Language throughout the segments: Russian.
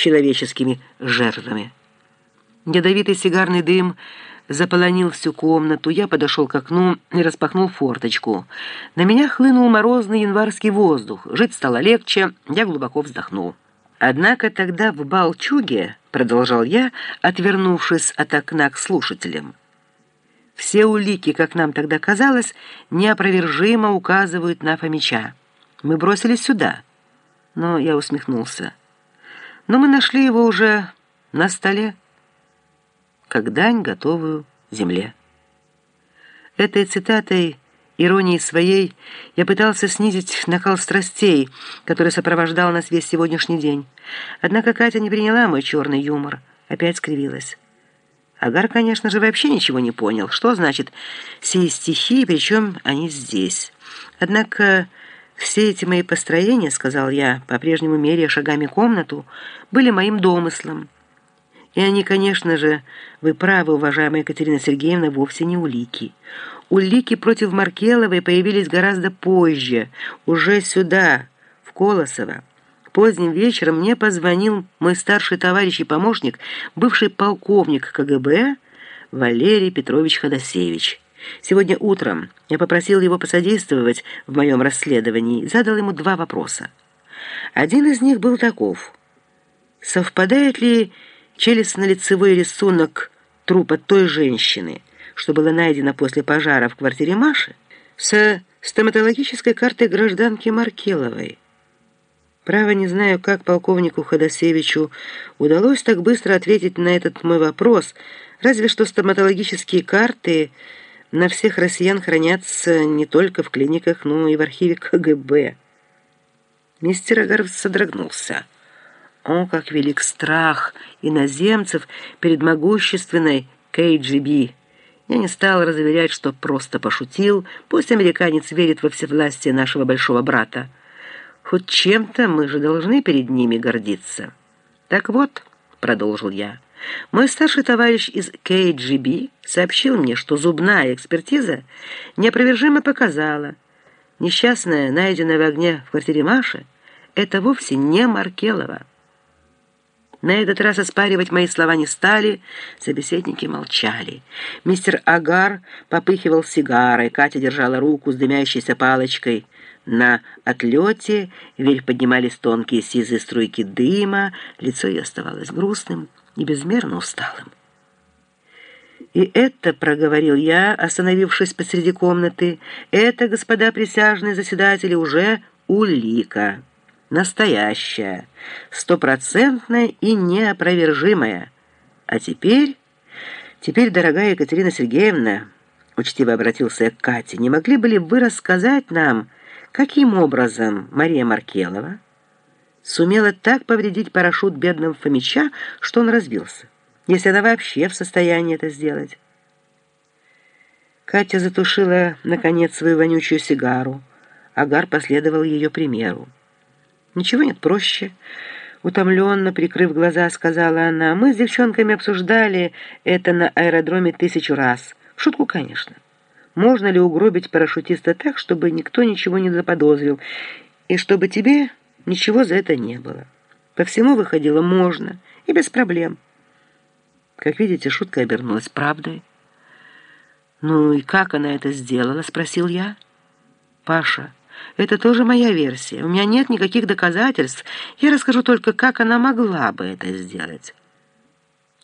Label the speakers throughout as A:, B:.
A: человеческими жертвами. Ядовитый сигарный дым заполонил всю комнату. Я подошел к окну и распахнул форточку. На меня хлынул морозный январский воздух. Жить стало легче, я глубоко вздохнул. Однако тогда в Балчуге, продолжал я, отвернувшись от окна к слушателям, все улики, как нам тогда казалось, неопровержимо указывают на Фомича. Мы бросились сюда. Но я усмехнулся. Но мы нашли его уже на столе как дань, готовую земле. Этой цитатой, иронией своей, я пытался снизить накал страстей, который сопровождал нас весь сегодняшний день. Однако Катя не приняла мой черный юмор, опять скривилась. Агар, конечно же, вообще ничего не понял. Что значит «сии стихи, причем они здесь?» Однако все эти мои построения, сказал я, по-прежнему меряя шагами комнату, были моим домыслом. И они, конечно же, вы правы, уважаемая Екатерина Сергеевна, вовсе не улики. Улики против Маркеловой появились гораздо позже, уже сюда, в Колосово. Поздним вечером мне позвонил мой старший товарищ и помощник, бывший полковник КГБ Валерий Петрович Ходосевич. Сегодня утром я попросил его посодействовать в моем расследовании и задал ему два вопроса. Один из них был таков. Совпадает ли челюстно-лицевой рисунок трупа той женщины, что было найдено после пожара в квартире Маши, со стоматологической картой гражданки Маркеловой. Право не знаю, как полковнику Ходосевичу удалось так быстро ответить на этот мой вопрос, разве что стоматологические карты на всех россиян хранятся не только в клиниках, но и в архиве КГБ. Мистер Агаров содрогнулся. О, как велик страх иноземцев перед могущественной КГБ! Я не стал разуверять, что просто пошутил. Пусть американец верит во всевластие нашего большого брата. Хоть чем-то мы же должны перед ними гордиться. Так вот, продолжил я, мой старший товарищ из КГБ сообщил мне, что зубная экспертиза неопровержимо показала, несчастная, найденная в огне в квартире Маши, это вовсе не Маркелова. На этот раз оспаривать мои слова не стали, собеседники молчали. Мистер Агар попыхивал сигарой, Катя держала руку с дымящейся палочкой. На отлете вверх поднимались тонкие сизые струйки дыма, лицо ее оставалось грустным и безмерно усталым. «И это, — проговорил я, остановившись посреди комнаты, — это, господа присяжные заседатели, уже улика» настоящая, стопроцентная и неопровержимая. А теперь, теперь, дорогая Екатерина Сергеевна, учтиво обратился к Кате, не могли бы ли вы рассказать нам, каким образом Мария Маркелова сумела так повредить парашют бедного Фомича, что он разбился, если она вообще в состоянии это сделать? Катя затушила, наконец, свою вонючую сигару. Агар последовал ее примеру. «Ничего нет проще». Утомленно, прикрыв глаза, сказала она. «Мы с девчонками обсуждали это на аэродроме тысячу раз. Шутку, конечно. Можно ли угробить парашютиста так, чтобы никто ничего не заподозрил, и чтобы тебе ничего за это не было? По всему выходило можно и без проблем». Как видите, шутка обернулась правдой. «Ну и как она это сделала?» — спросил я. «Паша». Это тоже моя версия. У меня нет никаких доказательств. Я расскажу только, как она могла бы это сделать.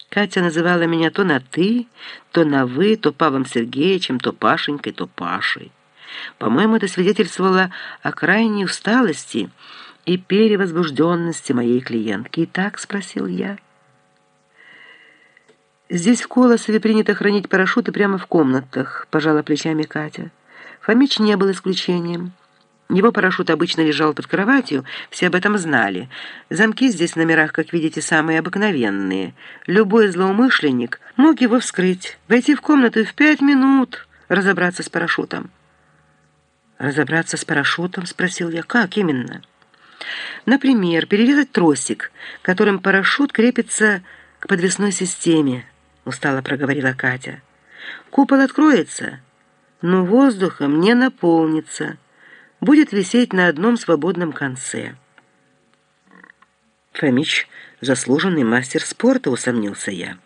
A: Катя называла меня то на «ты», то на «вы», то Павлом Сергеевичем, то Пашенькой, то Пашей. По-моему, это свидетельствовало о крайней усталости и перевозбужденности моей клиентки. И так спросил я. «Здесь в Колосове принято хранить парашюты прямо в комнатах», — пожала плечами Катя. Фомич не был исключением. Его парашют обычно лежал под кроватью, все об этом знали. Замки здесь в номерах, как видите, самые обыкновенные. Любой злоумышленник мог его вскрыть, войти в комнату и в пять минут разобраться с парашютом. «Разобраться с парашютом?» — спросил я. «Как именно?» «Например, перерезать тросик, которым парашют крепится к подвесной системе», — устало проговорила Катя. «Купол откроется, но воздухом не наполнится» будет висеть на одном свободном конце. Фомич заслуженный мастер спорта, усомнился я.